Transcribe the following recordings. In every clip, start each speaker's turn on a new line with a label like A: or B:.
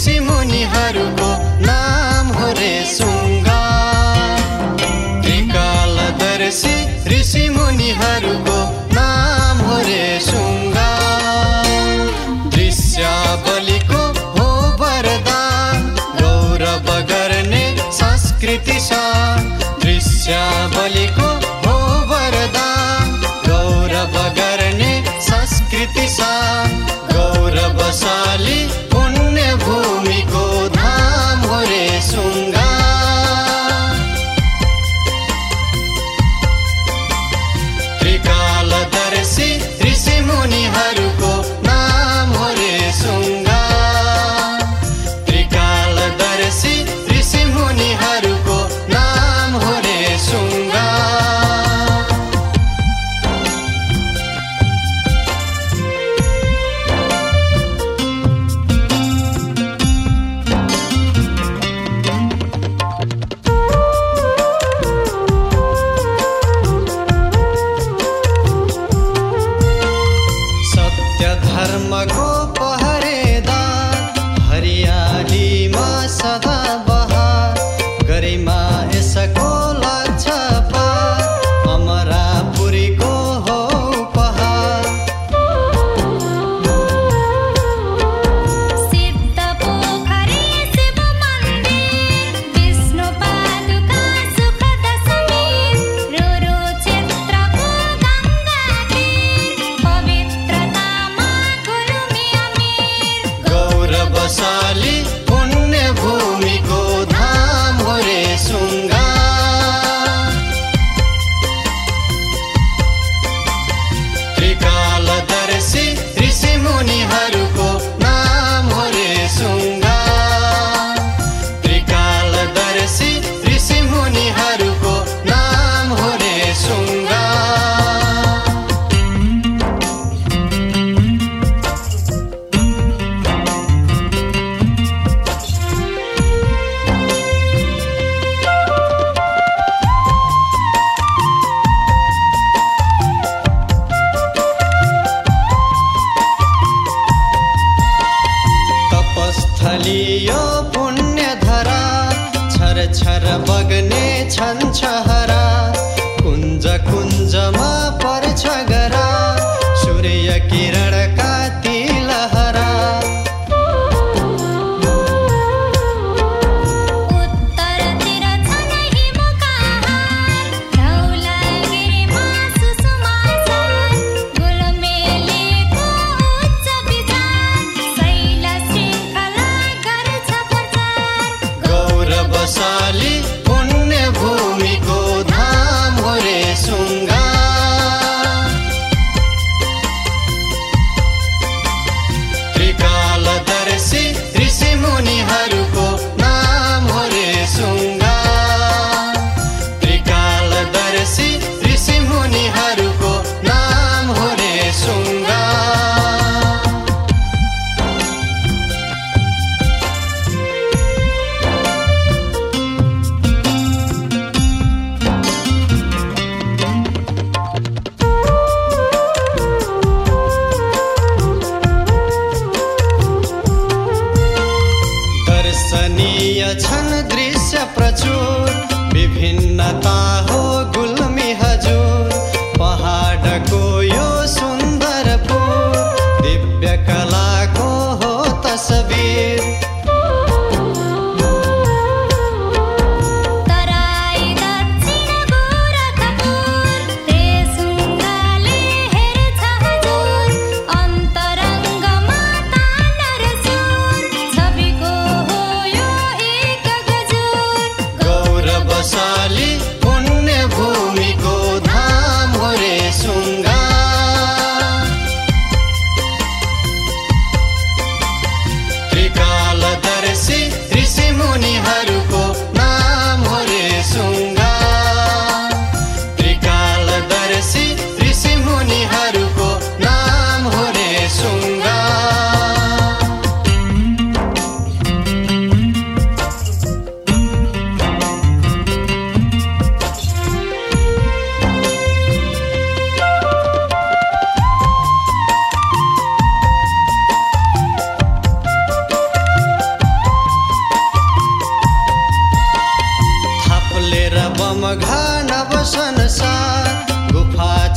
A: ऋषि मुनिहरूको नाम हो रे सुङ्गा त्रिकालदर्शी ऋषि मुनिहरूको नाम हो रे सुङ्गा दृश्य बलिको हो वरदान गौरव गर्ने संस्कृति छ दृश्य बलि मसाले छर बग्ने छन् छन्छ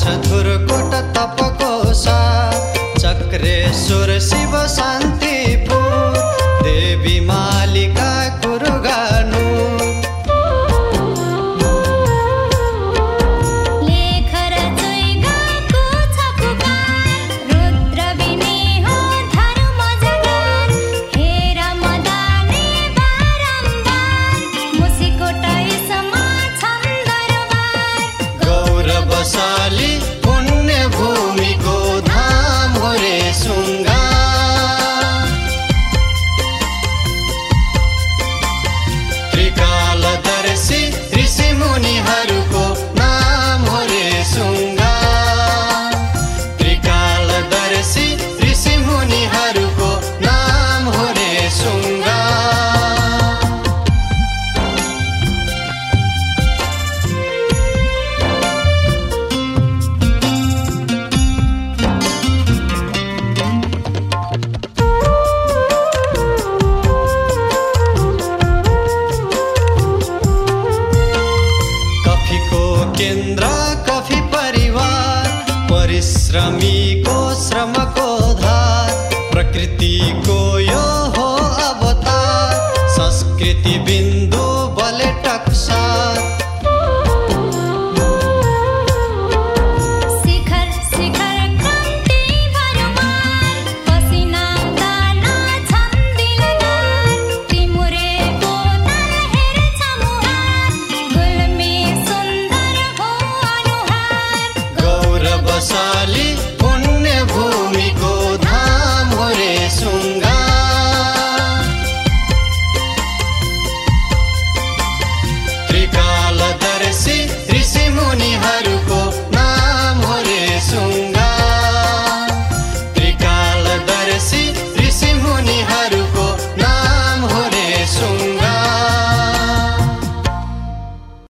A: छ धुरकोट तपकोसा चक्रेश्वर शिव शान्त इन्द्र कफी परिवार परिश्रमीको श्रमको धार प्रकृतिको pasar.